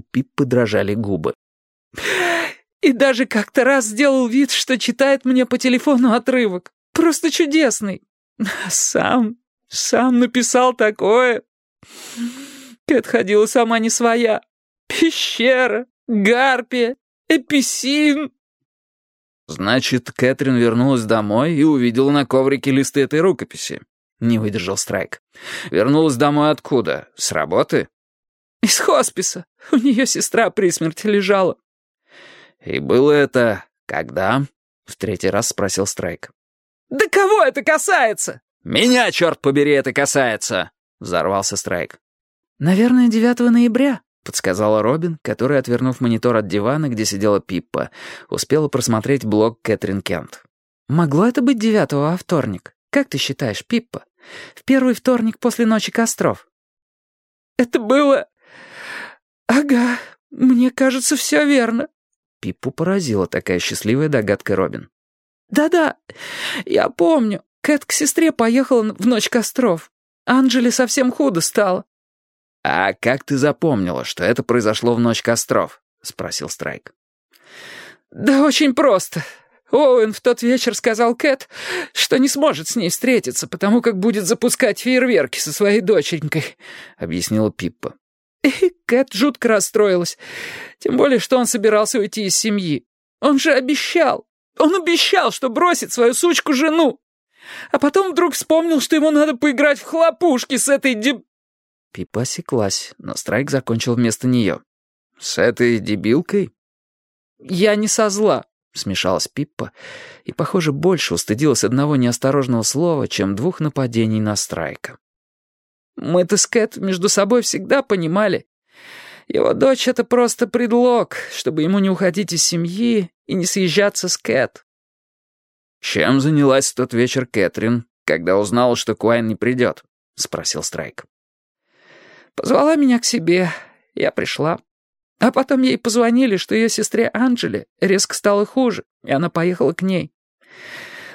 У Пиппы дрожали губы. «И даже как-то раз сделал вид, что читает мне по телефону отрывок. Просто чудесный. Сам, сам написал такое. Кэт ходила сама не своя. Пещера, гарпия, эписин». «Значит, Кэтрин вернулась домой и увидела на коврике листы этой рукописи», — не выдержал Страйк. «Вернулась домой откуда? С работы?» «Из хосписа. У нее сестра при смерти лежала». «И было это когда?» — в третий раз спросил Страйк. «Да кого это касается?» «Меня, черт побери, это касается!» — взорвался Страйк. «Наверное, 9 ноября», — подсказала Робин, которая, отвернув монитор от дивана, где сидела Пиппа, успела просмотреть блог Кэтрин Кент. «Могло это быть 9 а вторник? Как ты считаешь, Пиппа? В первый вторник после ночи костров?» «Это было... Ага, мне кажется, все верно». Пиппу поразила такая счастливая догадка Робин. «Да-да, я помню. Кэт к сестре поехала в ночь костров. Анжеле совсем худо стало. «А как ты запомнила, что это произошло в ночь костров?» — спросил Страйк. «Да очень просто. Оуэн в тот вечер сказал Кэт, что не сможет с ней встретиться, потому как будет запускать фейерверки со своей доченькой», — объяснила Пиппа. И Кэт жутко расстроилась, тем более, что он собирался уйти из семьи. Он же обещал, он обещал, что бросит свою сучку-жену. А потом вдруг вспомнил, что ему надо поиграть в хлопушки с этой деб... Пипа осеклась, но Страйк закончил вместо нее. «С этой дебилкой?» «Я не со зла», — смешалась Пиппа, и, похоже, больше устыдилась одного неосторожного слова, чем двух нападений на Страйка. «Мы-то с Кэт между собой всегда понимали. Его дочь — это просто предлог, чтобы ему не уходить из семьи и не съезжаться с Кэт». «Чем занялась в тот вечер Кэтрин, когда узнала, что Куайн не придет?» — спросил Страйк. Позвала меня к себе. Я пришла. А потом ей позвонили, что ее сестре Анджеле резко стало хуже, и она поехала к ней.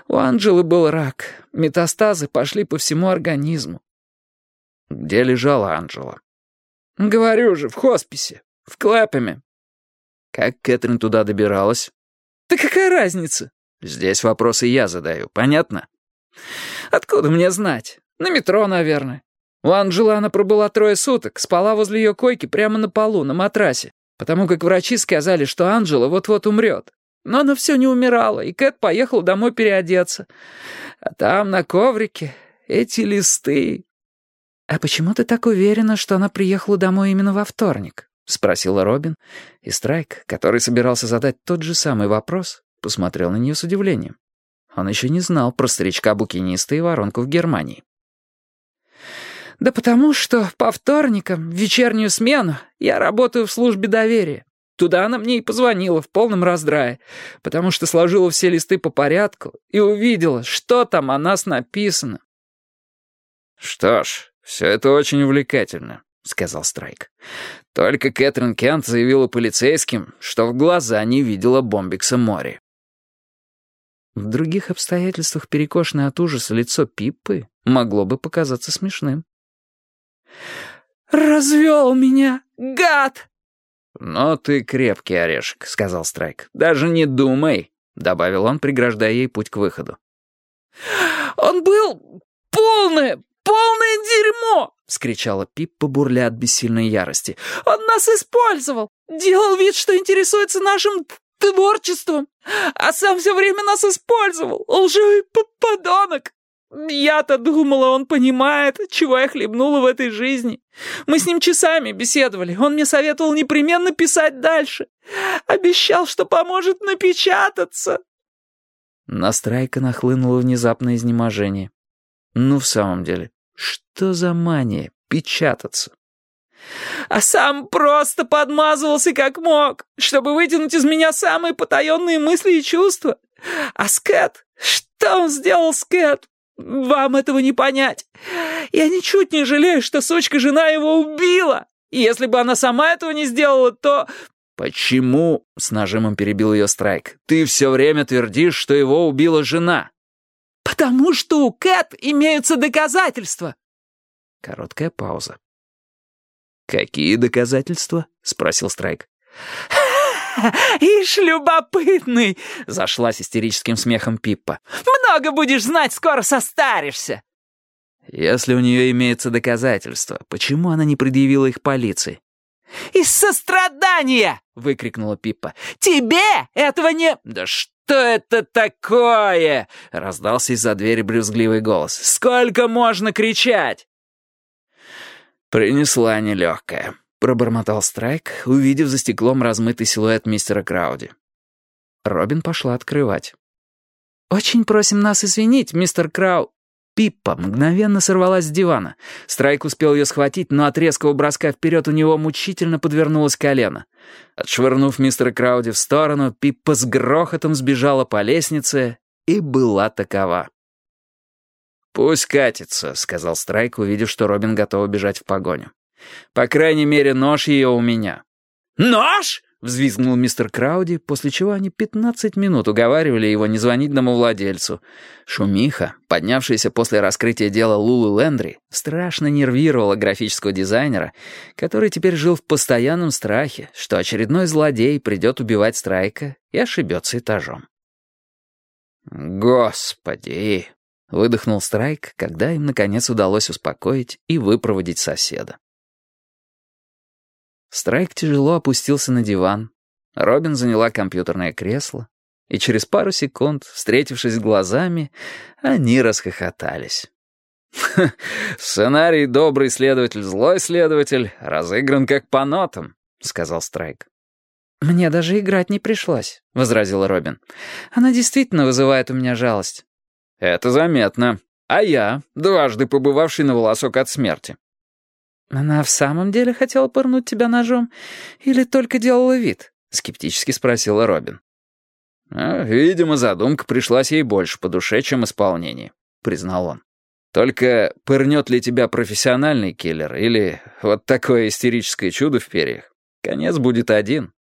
У Анджелы был рак. Метастазы пошли по всему организму. Где лежала Анджела? Говорю же, в хосписе. В Клэпеме. Как Кэтрин туда добиралась? Да какая разница? Здесь вопросы я задаю, понятно? Откуда мне знать? На метро, наверное. У Анжелы она пробыла трое суток, спала возле ее койки прямо на полу, на матрасе, потому как врачи сказали, что Анжела вот-вот умрет. Но она все не умирала, и Кэт поехал домой переодеться. А там, на коврике, эти листы. «А почему ты так уверена, что она приехала домой именно во вторник?» — спросила Робин, и Страйк, который собирался задать тот же самый вопрос, посмотрел на нее с удивлением. Он еще не знал про старичка-букиниста и воронку в Германии. «Да потому что по вторникам, в вечернюю смену, я работаю в службе доверия. Туда она мне и позвонила в полном раздрае, потому что сложила все листы по порядку и увидела, что там о нас написано». «Что ж, все это очень увлекательно», — сказал Страйк. «Только Кэтрин Кент заявила полицейским, что в глаза не видела Бомбикса Мори». В других обстоятельствах перекошенное от ужаса лицо Пиппы могло бы показаться смешным. «Развел меня, гад!» «Но ты крепкий орешек», — сказал Страйк. «Даже не думай», — добавил он, преграждая ей путь к выходу. «Он был полное, полное дерьмо!» — вскричала Пиппа, бурля от бессильной ярости. «Он нас использовал! Делал вид, что интересуется нашим творчеством, а сам все время нас использовал! Лживый подонок!» Я-то думала, он понимает, чего я хлебнула в этой жизни. Мы с ним часами беседовали. Он мне советовал непременно писать дальше. Обещал, что поможет напечататься. На Страйка нахлынуло внезапное изнеможение. Ну, в самом деле, что за мания печататься? А сам просто подмазывался как мог, чтобы вытянуть из меня самые потаенные мысли и чувства. А Скэт? Что он сделал с Кэт? Вам этого не понять. Я ничуть не жалею, что сучка-жена его убила. Если бы она сама этого не сделала, то...» «Почему?» — с нажимом перебил ее Страйк. «Ты все время твердишь, что его убила жена». «Потому что у Кэт имеются доказательства». Короткая пауза. «Какие доказательства?» — спросил Страйк. «Ишь, любопытный!» — зашлась истерическим смехом Пиппа. «Много будешь знать, скоро состаришься!» «Если у нее имеются доказательства, почему она не предъявила их полиции?» «Из сострадания!» — выкрикнула Пиппа. «Тебе этого не...» «Да что это такое?» — раздался из-за двери брюзгливый голос. «Сколько можно кричать?» «Принесла нелегкая», — пробормотал Страйк, увидев за стеклом размытый силуэт мистера Крауди. Робин пошла открывать. «Очень просим нас извинить, мистер Крау...» Пиппа мгновенно сорвалась с дивана. Страйк успел ее схватить, но от резкого броска вперед у него мучительно подвернулось колено. Отшвырнув мистера Крауди в сторону, Пиппа с грохотом сбежала по лестнице и была такова. «Пусть катится», — сказал Страйк, увидев, что Робин готова бежать в погоню. «По крайней мере, нож ее у меня». «Нож?» Взвизгнул мистер Крауди, после чего они пятнадцать минут уговаривали его не звонить домовладельцу. Шумиха, поднявшаяся после раскрытия дела Лулы Лендри, страшно нервировала графического дизайнера, который теперь жил в постоянном страхе, что очередной злодей придет убивать Страйка и ошибется этажом. «Господи!» — выдохнул Страйк, когда им, наконец, удалось успокоить и выпроводить соседа. Страйк тяжело опустился на диван. Робин заняла компьютерное кресло. И через пару секунд, встретившись глазами, они расхохотались. «Сценарий «Добрый следователь, злой следователь» разыгран как по нотам», — сказал Страйк. «Мне даже играть не пришлось», — возразила Робин. «Она действительно вызывает у меня жалость». «Это заметно. А я, дважды побывавший на волосок от смерти. «Она в самом деле хотела пырнуть тебя ножом? Или только делала вид?» — скептически спросила Робин. А, «Видимо, задумка пришлась ей больше по душе, чем исполнение», — признал он. «Только пырнет ли тебя профессиональный киллер или вот такое истерическое чудо в перьях? Конец будет один».